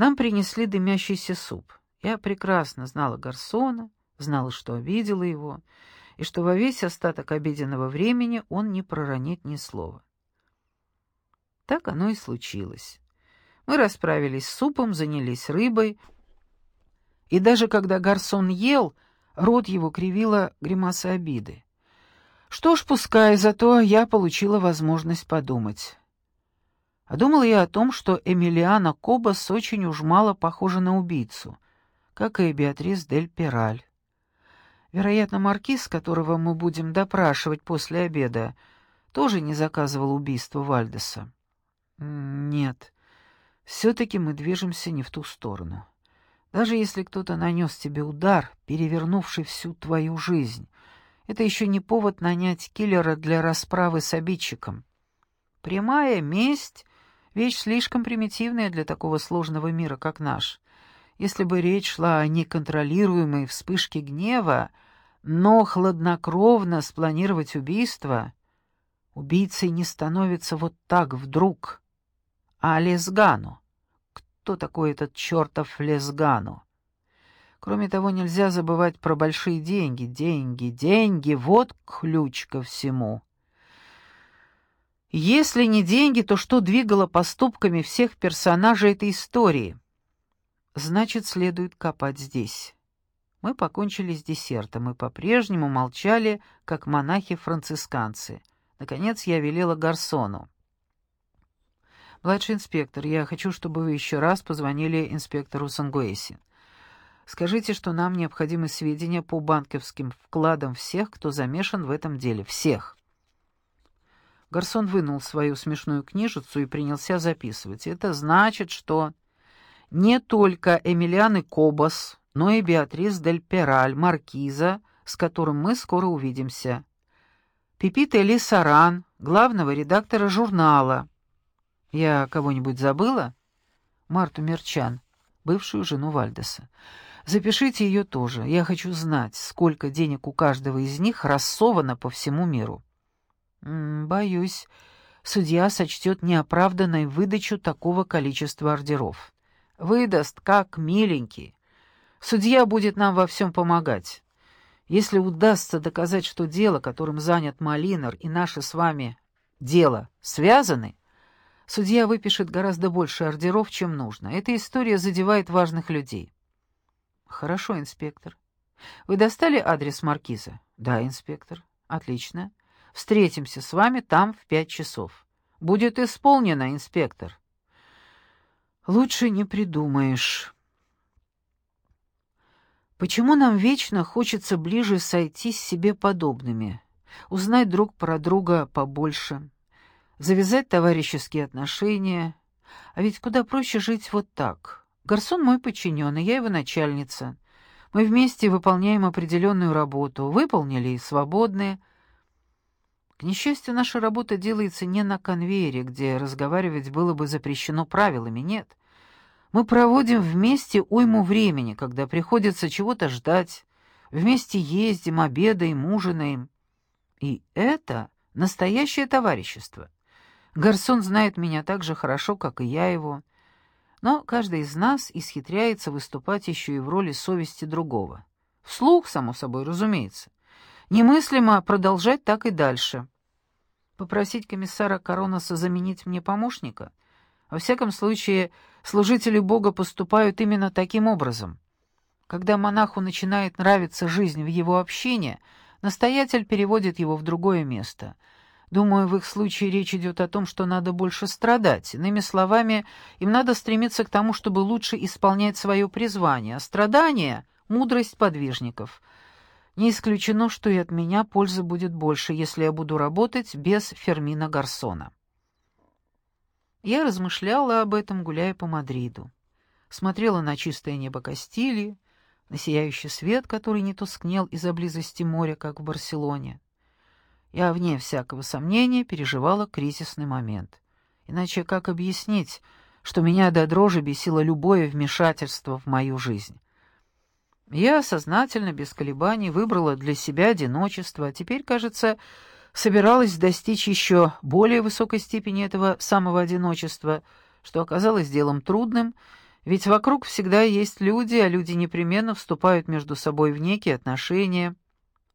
Нам принесли дымящийся суп. Я прекрасно знала Гарсона, знала, что обидела его, и что во весь остаток обеденного времени он не проронит ни слова. Так оно и случилось. Мы расправились с супом, занялись рыбой, и даже когда Гарсон ел, рот его кривила гримаса обиды. Что ж, пускай, зато я получила возможность подумать. А думала я о том, что Эмилиана Кобас очень уж мало похожа на убийцу, как и Беатрис дель Пираль. Вероятно, маркиз, которого мы будем допрашивать после обеда, тоже не заказывал убийство Вальдеса. Нет, все-таки мы движемся не в ту сторону. Даже если кто-то нанес тебе удар, перевернувший всю твою жизнь, это еще не повод нанять киллера для расправы с обидчиком. Прямая месть — вещь слишком примитивная для такого сложного мира, как наш. Если бы речь шла о неконтролируемой вспышке гнева, но хладнокровно спланировать убийство, убийцей не становится вот так вдруг, а Лесгану. Кто такой этот чертов Лесгану? Кроме того, нельзя забывать про большие деньги. Деньги, деньги — вот ключ ко всему. Если не деньги, то что двигало поступками всех персонажей этой истории? Значит, следует копать здесь. Мы покончили с десертом и по-прежнему молчали, как монахи-францисканцы. Наконец я велела Гарсону. «Младший инспектор, я хочу, чтобы вы еще раз позвонили инспектору Сангуэси. Скажите, что нам необходимы сведения по банковским вкладам всех, кто замешан в этом деле. Всех». Гарсон вынул свою смешную книжицу и принялся записывать. «Это значит, что не только Эмилиан Кобас, но и Беатрис дель Пераль, маркиза, с которым мы скоро увидимся. Пепита Эли Саран, главного редактора журнала. Я кого-нибудь забыла? Марту Мерчан, бывшую жену Вальдеса. Запишите ее тоже. Я хочу знать, сколько денег у каждого из них рассовано по всему миру. Боюсь, судья сочтет неоправданной выдачу такого количества ордеров. Выдаст, как миленький. Судья будет нам во всем помогать. Если удастся доказать, что дело, которым занят Малинар, и наше с вами дело связаны, судья выпишет гораздо больше ордеров, чем нужно. Эта история задевает важных людей. Хорошо, инспектор. Вы достали адрес маркиза? Да, инспектор. Отлично. Встретимся с вами там в пять часов. Будет исполнено, инспектор. Лучше не придумаешь. Почему нам вечно хочется ближе сойти с себе подобными, узнать друг про друга побольше, завязать товарищеские отношения? А ведь куда проще жить вот так. Гарсон мой подчиненный, я его начальница. Мы вместе выполняем определенную работу, выполнили и свободны. К несчастью, наша работа делается не на конвейере, где разговаривать было бы запрещено правилами, нет. Мы проводим вместе уйму времени, когда приходится чего-то ждать, вместе ездим, обедаем, ужинаем. И это настоящее товарищество. Гарсон знает меня так же хорошо, как и я его, но каждый из нас исхитряется выступать еще и в роли совести другого. Вслух, само собой, разумеется. Немыслимо продолжать так и дальше. Попросить комиссара Коронаса заменить мне помощника? Во всяком случае, служители Бога поступают именно таким образом. Когда монаху начинает нравиться жизнь в его общине, настоятель переводит его в другое место. Думаю, в их случае речь идет о том, что надо больше страдать. Иными словами, им надо стремиться к тому, чтобы лучше исполнять свое призвание. А страдание — мудрость подвижников. Не исключено, что и от меня пользы будет больше, если я буду работать без Фермина Гарсона. Я размышляла об этом, гуляя по Мадриду. Смотрела на чистое небо Кастилии, на сияющий свет, который не тускнел из-за близости моря, как в Барселоне. Я, вне всякого сомнения, переживала кризисный момент. Иначе как объяснить, что меня до дрожи бесило любое вмешательство в мою жизнь? Я сознательно, без колебаний, выбрала для себя одиночество, а теперь, кажется, собиралась достичь еще более высокой степени этого самого одиночества, что оказалось делом трудным, Ведь вокруг всегда есть люди, а люди непременно вступают между собой в некие отношения.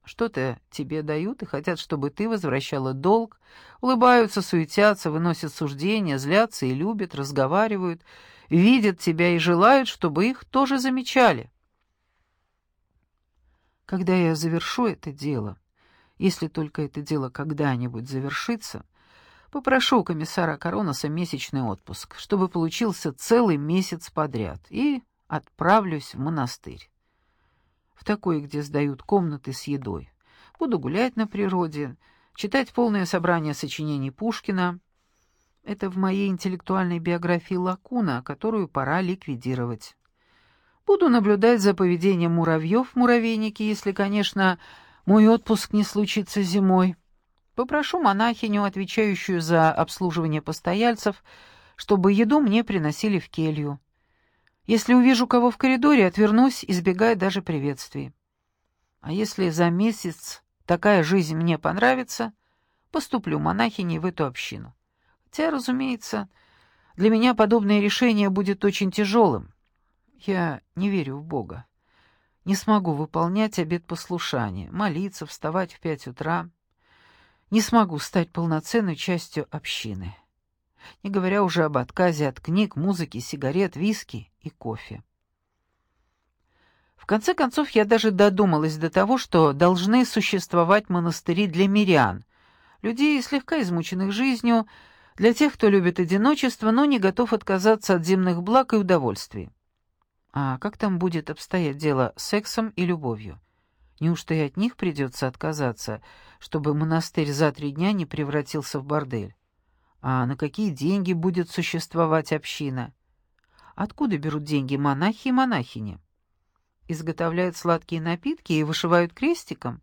Что-то тебе дают и хотят, чтобы ты возвращала долг, улыбаются, суетятся, выносят суждения, злятся и любят, разговаривают, видят тебя и желают, чтобы их тоже замечали. Когда я завершу это дело, если только это дело когда-нибудь завершится, попрошу у комиссара Коронаса месячный отпуск, чтобы получился целый месяц подряд, и отправлюсь в монастырь. В такой, где сдают комнаты с едой. Буду гулять на природе, читать полное собрание сочинений Пушкина. Это в моей интеллектуальной биографии лакуна, которую пора ликвидировать. Буду наблюдать за поведением муравьев в муравейнике, если, конечно, мой отпуск не случится зимой. Попрошу монахиню, отвечающую за обслуживание постояльцев, чтобы еду мне приносили в келью. Если увижу кого в коридоре, отвернусь, избегая даже приветствий. А если за месяц такая жизнь мне понравится, поступлю монахиней в эту общину. Хотя, разумеется, для меня подобное решение будет очень тяжелым. Я не верю в Бога. Не смогу выполнять обет послушания, молиться, вставать в пять утра. Не смогу стать полноценной частью общины. Не говоря уже об отказе от книг, музыки, сигарет, виски и кофе. В конце концов, я даже додумалась до того, что должны существовать монастыри для мирян, людей, слегка измученных жизнью, для тех, кто любит одиночество, но не готов отказаться от земных благ и удовольствий. А как там будет обстоять дело с сексом и любовью? Неужто и от них придется отказаться, чтобы монастырь за три дня не превратился в бордель? А на какие деньги будет существовать община? Откуда берут деньги монахи и монахини? Изготовляют сладкие напитки и вышивают крестиком?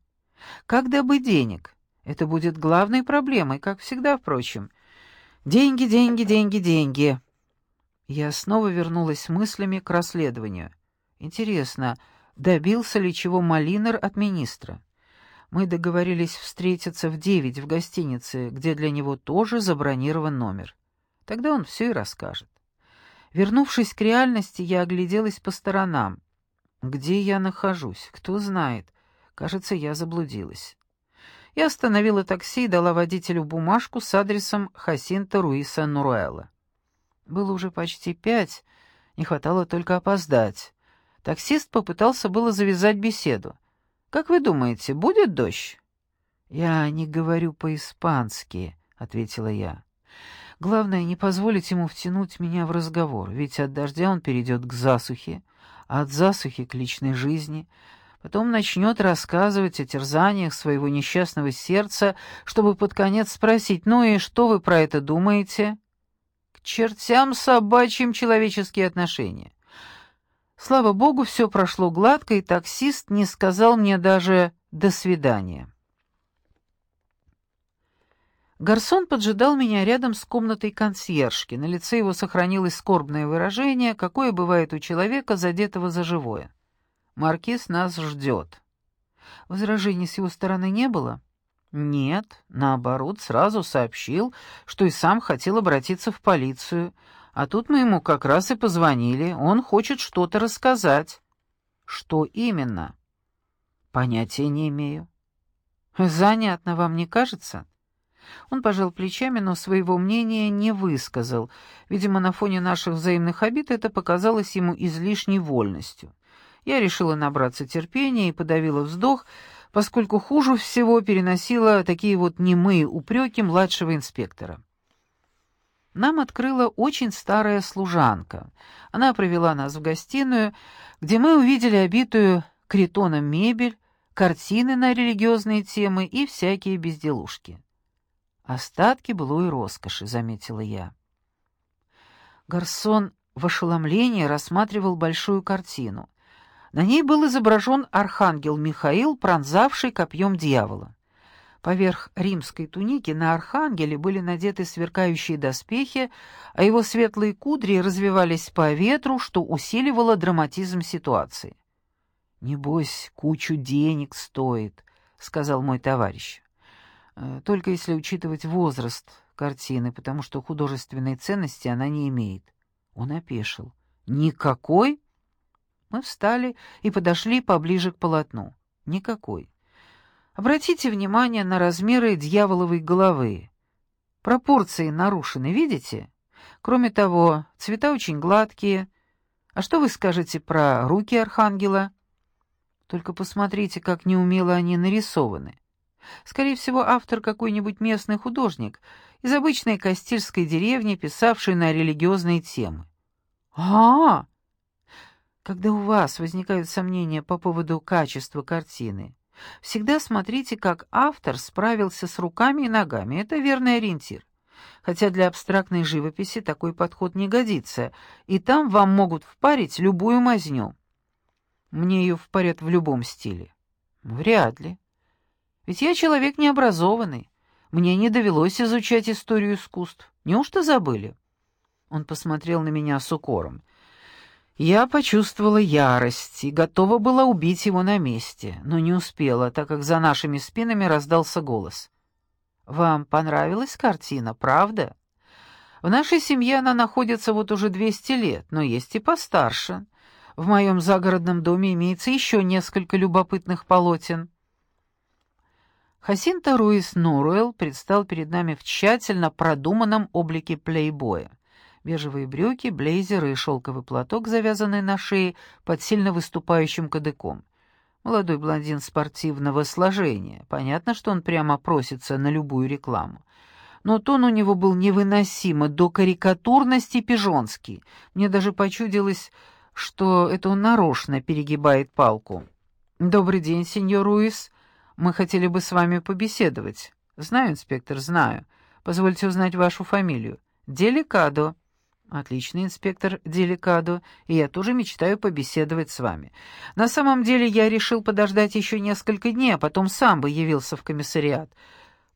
Как добыть денег? Это будет главной проблемой, как всегда, впрочем. Деньги, деньги, деньги, деньги. Я снова вернулась мыслями к расследованию. Интересно, добился ли чего Малинер от министра? Мы договорились встретиться в девять в гостинице, где для него тоже забронирован номер. Тогда он все и расскажет. Вернувшись к реальности, я огляделась по сторонам. Где я нахожусь? Кто знает. Кажется, я заблудилась. Я остановила такси и дала водителю бумажку с адресом Хасинта Руиса Нуруэла. Было уже почти пять, не хватало только опоздать. Таксист попытался было завязать беседу. «Как вы думаете, будет дождь?» «Я не говорю по-испански», — ответила я. «Главное, не позволить ему втянуть меня в разговор, ведь от дождя он перейдет к засухе, а от засухи к личной жизни». Потом начнет рассказывать о терзаниях своего несчастного сердца, чтобы под конец спросить, «Ну и что вы про это думаете?» Чертям собачьим человеческие отношения. Слава богу, все прошло гладко, и таксист не сказал мне даже «до свидания». Гарсон поджидал меня рядом с комнатой консьержки. На лице его сохранилось скорбное выражение, какое бывает у человека, задетого за живое. «Маркиз нас ждет». Возражений с его стороны не было? Нет, наоборот, сразу сообщил, что и сам хотел обратиться в полицию, а тут мы ему как раз и позвонили, он хочет что-то рассказать. Что именно? Понятия не имею. Занятно вам не кажется? Он пожал плечами, но своего мнения не высказал. Видимо, на фоне наших взаимных обид это показалось ему излишней вольностью. Я решила набраться терпения и подавила вздох, поскольку хуже всего переносила такие вот немые упреки младшего инспектора. Нам открыла очень старая служанка. Она провела нас в гостиную, где мы увидели обитую критоном мебель, картины на религиозные темы и всякие безделушки. «Остатки былой роскоши», — заметила я. Гарсон в ошеломлении рассматривал большую картину. На ней был изображен архангел Михаил, пронзавший копьем дьявола. Поверх римской туники на архангеле были надеты сверкающие доспехи, а его светлые кудри развивались по ветру, что усиливало драматизм ситуации. «Небось, кучу денег стоит», — сказал мой товарищ. «Э, «Только если учитывать возраст картины, потому что художественной ценности она не имеет». Он опешил. Никакой? Мы встали и подошли поближе к полотну. Никакой. Обратите внимание на размеры дьяволовой головы. Пропорции нарушены, видите? Кроме того, цвета очень гладкие. А что вы скажете про руки архангела? Только посмотрите, как неумело они нарисованы. Скорее всего, автор какой-нибудь местный художник из обычной Кастильской деревни, писавший на религиозные темы. А, -а, а Когда у вас возникают сомнения по поводу качества картины, всегда смотрите, как автор справился с руками и ногами. Это верный ориентир. Хотя для абстрактной живописи такой подход не годится, и там вам могут впарить любую мазню. Мне ее впарят в любом стиле. Вряд ли. Ведь я человек необразованный. Мне не довелось изучать историю искусств. Неужто забыли?» Он посмотрел на меня с укором. Я почувствовала ярость и готова была убить его на месте, но не успела, так как за нашими спинами раздался голос. «Вам понравилась картина, правда? В нашей семье она находится вот уже двести лет, но есть и постарше. В моем загородном доме имеется еще несколько любопытных полотен». Хасинта Руис Норуэлл предстал перед нами в тщательно продуманном облике плейбоя. Бежевые брюки, блейзер и шелковый платок, завязанный на шее под сильно выступающим кадыком. Молодой блондин спортивного сложения. Понятно, что он прямо просится на любую рекламу. Но тон у него был невыносимо, до карикатурности пижонский. Мне даже почудилось, что это он нарочно перегибает палку. «Добрый день, сеньор Руис», мы хотели бы с вами побеседовать. Знаю, инспектор, знаю. Позвольте узнать вашу фамилию. Деликадо. Отличный инспектор Деликадо, и я тоже мечтаю побеседовать с вами. На самом деле я решил подождать еще несколько дней, а потом сам бы явился в комиссариат.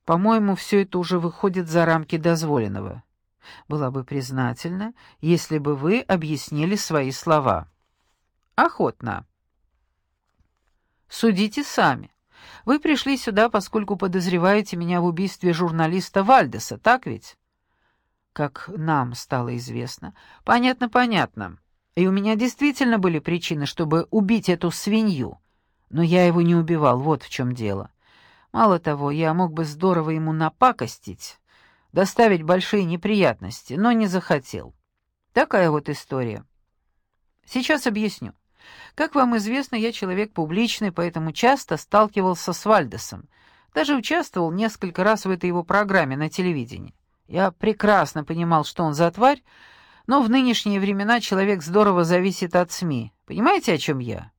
По-моему, все это уже выходит за рамки дозволенного. Была бы признательна, если бы вы объяснили свои слова. Охотно. Судите сами. Вы пришли сюда, поскольку подозреваете меня в убийстве журналиста Вальдеса, так ведь? Как нам стало известно. Понятно, понятно. И у меня действительно были причины, чтобы убить эту свинью. Но я его не убивал, вот в чем дело. Мало того, я мог бы здорово ему напакостить, доставить большие неприятности, но не захотел. Такая вот история. Сейчас объясню. Как вам известно, я человек публичный, поэтому часто сталкивался с Вальдесом. Даже участвовал несколько раз в этой его программе на телевидении. Я прекрасно понимал, что он за тварь, но в нынешние времена человек здорово зависит от СМИ. Понимаете, о чем я?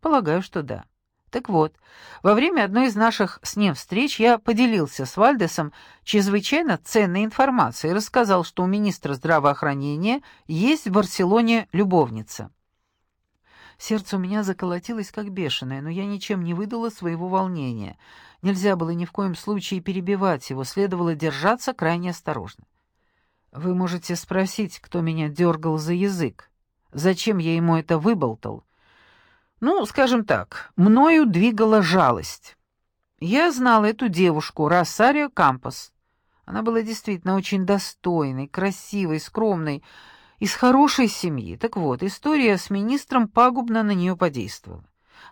Полагаю, что да. Так вот, во время одной из наших с ним встреч я поделился с Вальдесом чрезвычайно ценной информацией и рассказал, что у министра здравоохранения есть в Барселоне любовница. Сердце у меня заколотилось как бешеное, но я ничем не выдала своего волнения. Нельзя было ни в коем случае перебивать его, следовало держаться крайне осторожно. Вы можете спросить, кто меня дергал за язык. Зачем я ему это выболтал? Ну, скажем так, мною двигала жалость. Я знал эту девушку, Рассарио Кампос. Она была действительно очень достойной, красивой, скромной, из хорошей семьи. Так вот, история с министром пагубно на нее подействовала.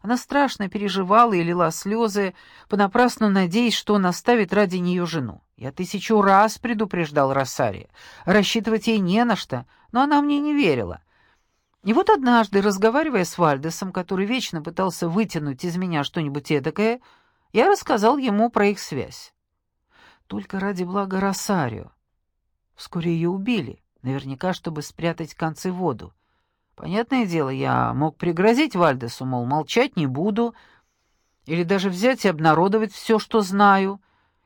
Она страшно переживала и лила слезы, понапрасну надеясь, что он оставит ради нее жену. Я тысячу раз предупреждал Росария. Рассчитывать ей не на что, но она мне не верила. И вот однажды, разговаривая с Вальдесом, который вечно пытался вытянуть из меня что-нибудь эдакое, я рассказал ему про их связь. Только ради блага Росарио. Вскоре ее убили. Наверняка, чтобы спрятать концы в воду. Понятное дело, я мог пригрозить Вальдесу, мол, молчать не буду, или даже взять и обнародовать все, что знаю,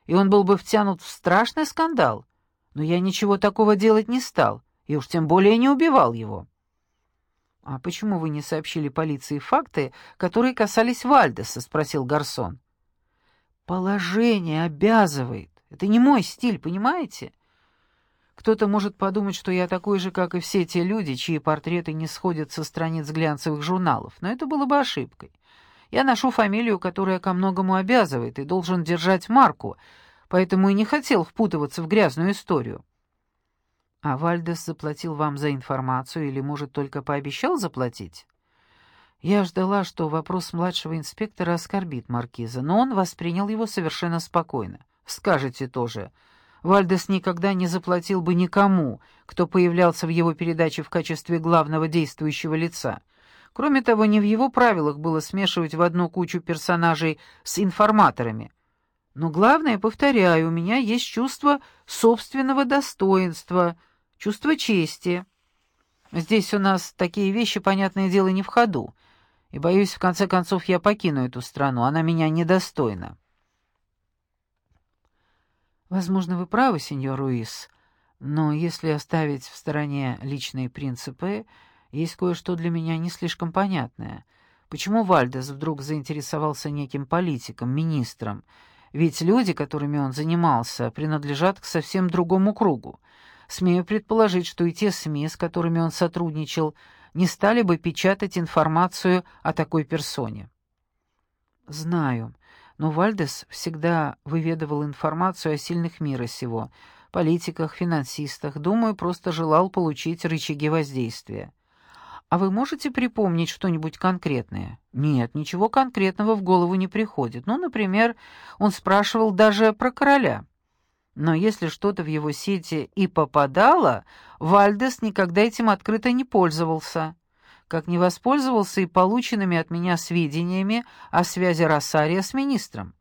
и он был бы втянут в страшный скандал. Но я ничего такого делать не стал, и уж тем более не убивал его. «А почему вы не сообщили полиции факты, которые касались Вальдеса?» — спросил Гарсон. «Положение обязывает. Это не мой стиль, понимаете?» Кто-то может подумать, что я такой же, как и все те люди, чьи портреты не сходят со страниц глянцевых журналов, но это было бы ошибкой. Я ношу фамилию, которая ко многому обязывает, и должен держать марку, поэтому и не хотел впутываться в грязную историю. А Вальдес заплатил вам за информацию или, может, только пообещал заплатить? Я ждала, что вопрос младшего инспектора оскорбит маркиза, но он воспринял его совершенно спокойно. Скажете тоже. Вальдес никогда не заплатил бы никому, кто появлялся в его передаче в качестве главного действующего лица. Кроме того, не в его правилах было смешивать в одну кучу персонажей с информаторами. Но главное, повторяю, у меня есть чувство собственного достоинства, чувство чести. Здесь у нас такие вещи, понятное дело, не в ходу и, боюсь, в конце концов я покину эту страну, она меня недостойна». «Возможно, вы правы, сеньор Руис, но если оставить в стороне личные принципы, есть кое-что для меня не слишком понятное. Почему Вальдес вдруг заинтересовался неким политиком, министром? Ведь люди, которыми он занимался, принадлежат к совсем другому кругу. Смею предположить, что и те СМИ, с которыми он сотрудничал, не стали бы печатать информацию о такой персоне. Знаю, но Вальдес всегда выведывал информацию о сильных мира сего, политиках, финансистах, думаю, просто желал получить рычаги воздействия. А вы можете припомнить что-нибудь конкретное? Нет, ничего конкретного в голову не приходит. Ну, например, он спрашивал даже про короля. Но если что-то в его сети и попадало, Вальдес никогда этим открыто не пользовался, как не воспользовался и полученными от меня сведениями о связи Росария с министром.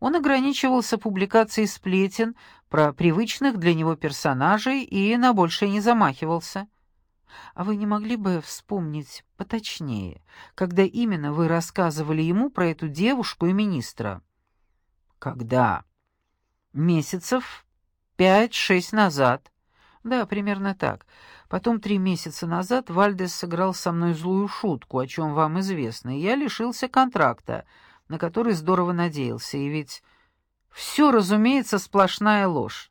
Он ограничивался публикацией сплетен про привычных для него персонажей и на большее не замахивался. А вы не могли бы вспомнить поточнее, когда именно вы рассказывали ему про эту девушку и министра? Когда? Месяцев пять-шесть назад. Да, примерно так. Потом три месяца назад Вальдес сыграл со мной злую шутку, о чем вам известно, и я лишился контракта, на который здорово надеялся, и ведь все, разумеется, сплошная ложь.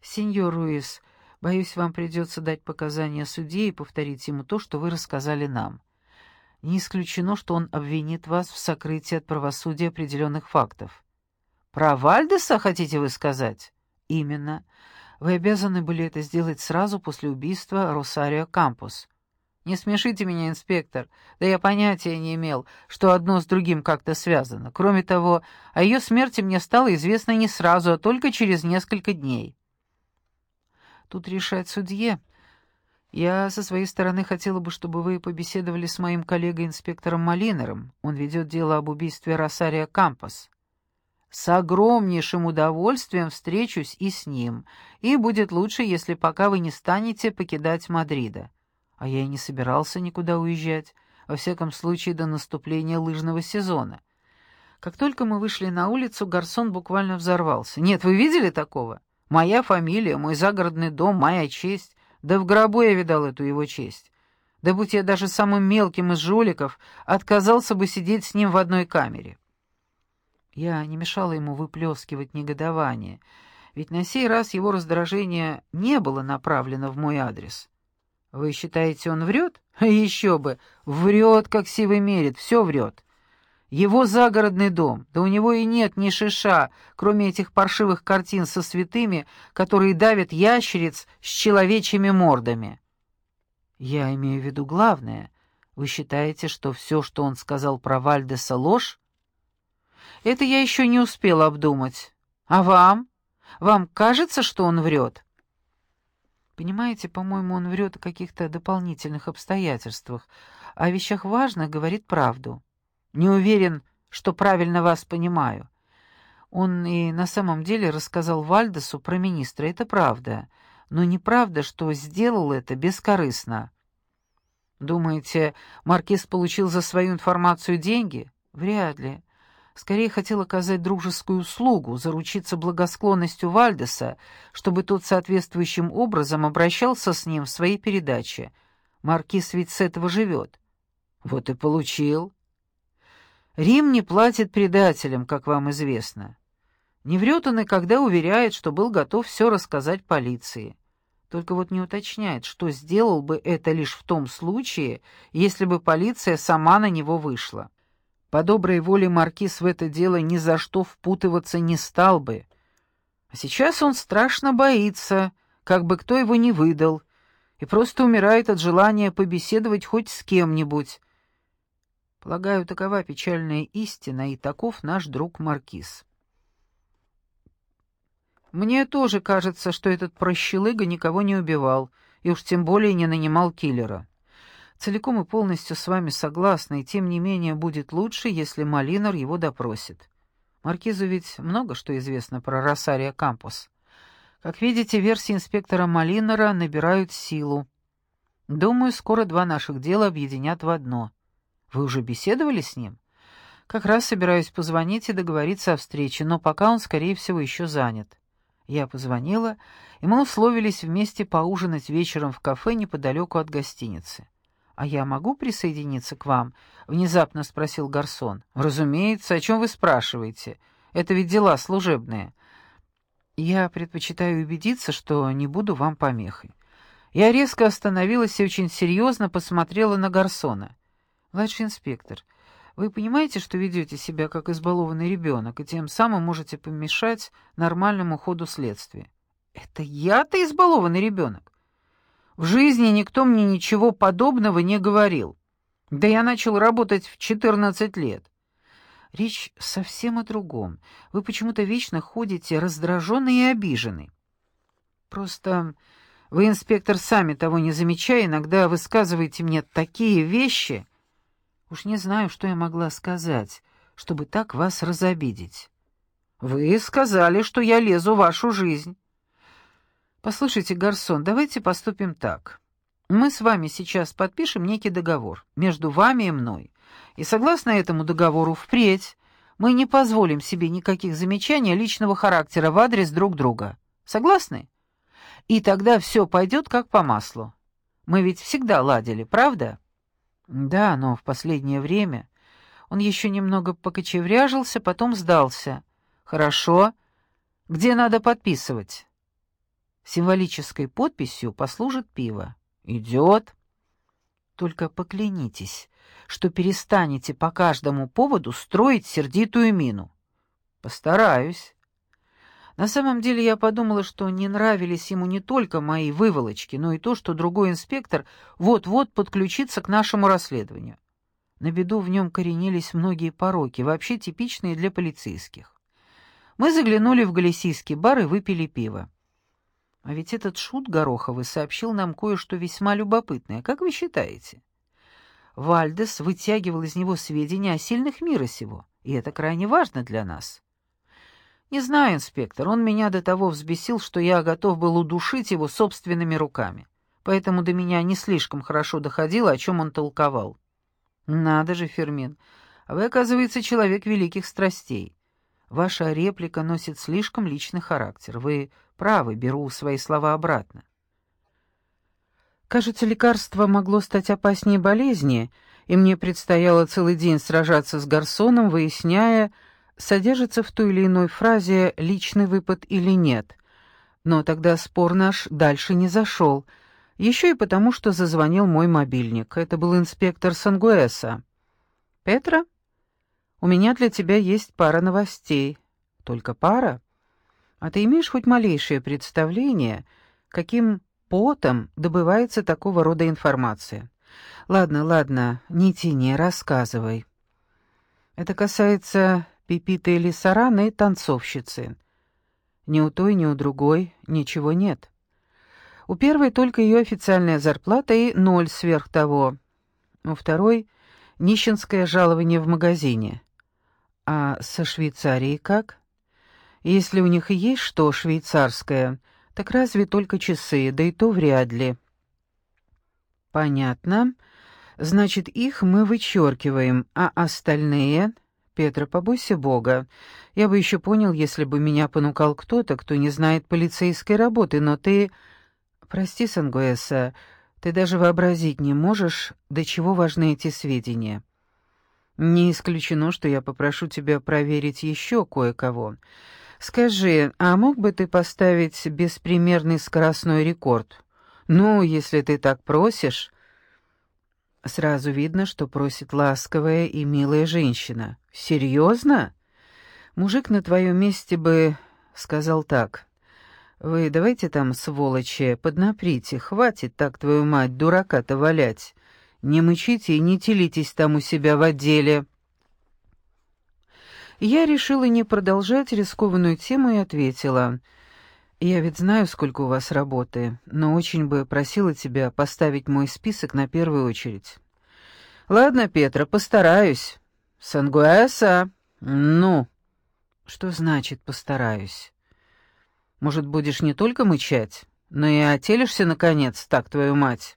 Сеньор Руис, боюсь, вам придется дать показания судье и повторить ему то, что вы рассказали нам. Не исключено, что он обвинит вас в сокрытии от правосудия определенных фактов. «Про Вальдеса, хотите вы сказать?» «Именно. Вы обязаны были это сделать сразу после убийства Росарио Кампус». «Не смешите меня, инспектор. Да я понятия не имел, что одно с другим как-то связано. Кроме того, о ее смерти мне стало известно не сразу, а только через несколько дней». «Тут решать судье. Я со своей стороны хотела бы, чтобы вы побеседовали с моим коллегой-инспектором Малинером. Он ведет дело об убийстве Росарио Кампус». С огромнейшим удовольствием встречусь и с ним, и будет лучше, если пока вы не станете покидать Мадрида. А я и не собирался никуда уезжать, во всяком случае до наступления лыжного сезона. Как только мы вышли на улицу, гарсон буквально взорвался. «Нет, вы видели такого? Моя фамилия, мой загородный дом, моя честь. Да в гробу я видал эту его честь. Да будь я даже самым мелким из жуликов, отказался бы сидеть с ним в одной камере». Я не мешала ему выплескивать негодование, ведь на сей раз его раздражение не было направлено в мой адрес. Вы считаете, он врет? Еще бы! Врет, как сивый мерит, все врет. Его загородный дом, да у него и нет ни шиша, кроме этих паршивых картин со святыми, которые давят ящериц с человечьими мордами. Я имею в виду главное. Вы считаете, что все, что он сказал про Вальдеса, ложь? Это я еще не успела обдумать. А вам? Вам кажется, что он врет? Понимаете, по-моему, он врет о каких-то дополнительных обстоятельствах, а о вещах важных говорит правду. Не уверен, что правильно вас понимаю. Он и на самом деле рассказал Вальдесу про министра, это правда, но неправда, что сделал это бескорыстно. Думаете, маркиз получил за свою информацию деньги? Вряд ли скорее хотел оказать дружескую услугу, заручиться благосклонностью Вальдеса, чтобы тот соответствующим образом обращался с ним в своей передаче. Маркиз ведь с этого живет. Вот и получил. Рим не платит предателям, как вам известно. Не врет он и когда уверяет, что был готов все рассказать полиции. Только вот не уточняет, что сделал бы это лишь в том случае, если бы полиция сама на него вышла. По доброй воле маркиз в это дело ни за что впутываться не стал бы. А сейчас он страшно боится, как бы кто его не выдал, и просто умирает от желания побеседовать хоть с кем-нибудь. Полагаю, такова печальная истина, и таков наш друг Маркиз. Мне тоже кажется, что этот прощелыга никого не убивал, и уж тем более не нанимал киллера. Целиком и полностью с вами согласна, и тем не менее будет лучше, если Малинар его допросит. Маркизу ведь много что известно про Росария Кампус. Как видите, версии инспектора Малинера набирают силу. Думаю, скоро два наших дела объединят в одно. Вы уже беседовали с ним? Как раз собираюсь позвонить и договориться о встрече, но пока он, скорее всего, еще занят. Я позвонила, и мы условились вместе поужинать вечером в кафе неподалеку от гостиницы. «А я могу присоединиться к вам?» — внезапно спросил Гарсон. «Разумеется. О чем вы спрашиваете? Это ведь дела служебные. Я предпочитаю убедиться, что не буду вам помехой. Я резко остановилась и очень серьезно посмотрела на Гарсона. «Младший инспектор, вы понимаете, что ведете себя как избалованный ребенок, и тем самым можете помешать нормальному ходу следствия?» «Это я-то избалованный ребенок? В жизни никто мне ничего подобного не говорил. Да я начал работать в 14 лет. Речь совсем о другом. Вы почему-то вечно ходите раздраженный и обиженный. Просто вы, инспектор, сами того не замечая, иногда высказываете мне такие вещи. Уж не знаю, что я могла сказать, чтобы так вас разобидеть. Вы сказали, что я лезу в вашу жизнь. Послушайте, Гарсон, давайте поступим так. Мы с вами сейчас подпишем некий договор между вами и мной. И согласно этому договору впредь мы не позволим себе никаких замечаний личного характера в адрес друг друга. Согласны? И тогда все пойдет как по маслу. Мы ведь всегда ладили, правда? Да, но в последнее время он еще немного покочевряжился, потом сдался. Хорошо. Где надо подписывать? Символической подписью послужит пиво. Идет. Только поклянитесь, что перестанете по каждому поводу строить сердитую мину. Постараюсь. На самом деле я подумала, что не нравились ему не только мои выволочки, но и то, что другой инспектор вот-вот подключится к нашему расследованию. На беду в нем коренились многие пороки, вообще типичные для полицейских. Мы заглянули в галисийский бар и выпили пиво. А ведь этот шут Гороховый сообщил нам кое-что весьма любопытное. Как вы считаете? Вальдес вытягивал из него сведения о сильных мира сего, и это крайне важно для нас. Не знаю, инспектор, он меня до того взбесил, что я готов был удушить его собственными руками. Поэтому до меня не слишком хорошо доходило, о чем он толковал. Надо же, Фермин, а вы, оказывается, человек великих страстей. Ваша реплика носит слишком личный характер. Вы правы, беру свои слова обратно. Кажется, лекарство могло стать опаснее болезни, и мне предстояло целый день сражаться с Гарсоном, выясняя, содержится в той или иной фразе личный выпад или нет. Но тогда спор наш дальше не зашел, еще и потому, что зазвонил мой мобильник. Это был инспектор Сангуэса. «Петра, у меня для тебя есть пара новостей». «Только пара? А ты имеешь хоть малейшее представление, каким потом добывается такого рода информация. Ладно, ладно, не тяни, рассказывай. Это касается Пипиты или Сараны танцовщицы. Ни у той, ни у другой ничего нет. У первой только ее официальная зарплата и ноль сверх того. У второй — нищенское жалование в магазине. А со Швейцарией как? Если у них и есть что швейцарское — так разве только часы, да и то вряд ли. Понятно. Значит, их мы вычеркиваем, а остальные... Петра, побойся Бога. Я бы еще понял, если бы меня понукал кто-то, кто не знает полицейской работы, но ты... Прости, Сангуэса, ты даже вообразить не можешь, до чего важны эти сведения. Не исключено, что я попрошу тебя проверить еще кое-кого. «Скажи, а мог бы ты поставить беспримерный скоростной рекорд? Ну, если ты так просишь...» Сразу видно, что просит ласковая и милая женщина. «Серьезно?» Мужик на твоем месте бы сказал так. «Вы давайте там, сволочи, поднаприте, хватит так твою мать дурака-то валять. Не мычите и не телитесь там у себя в отделе». Я решила не продолжать рискованную тему и ответила. «Я ведь знаю, сколько у вас работы, но очень бы просила тебя поставить мой список на первую очередь». «Ладно, Петра, постараюсь». «Сангуэса?» «Ну?» «Что значит «постараюсь»?» «Может, будешь не только мычать, но и отелишься, наконец, так, твою мать?»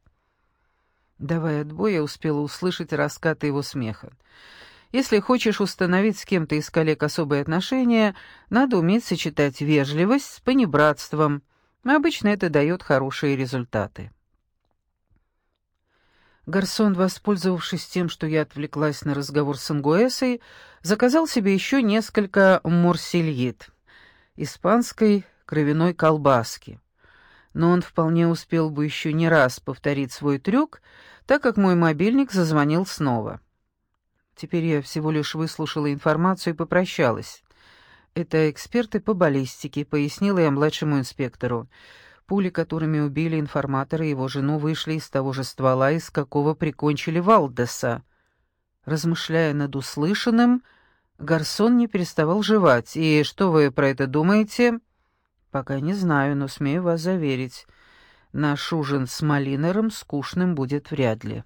Давай отбой, я успела услышать раскаты его смеха. Если хочешь установить с кем-то из коллег особые отношения, надо уметь сочетать вежливость с понебратством. Обычно это дает хорошие результаты. Гарсон, воспользовавшись тем, что я отвлеклась на разговор с Ангуэсой, заказал себе еще несколько морсельит, испанской кровяной колбаски. Но он вполне успел бы еще не раз повторить свой трюк, так как мой мобильник зазвонил снова. Теперь я всего лишь выслушала информацию и попрощалась. «Это эксперты по баллистике», — пояснила я младшему инспектору. Пули, которыми убили информатора и его жену, вышли из того же ствола, из какого прикончили Валдеса. Размышляя над услышанным, Гарсон не переставал жевать. «И что вы про это думаете?» «Пока не знаю, но смею вас заверить. Наш ужин с Малинером скучным будет вряд ли».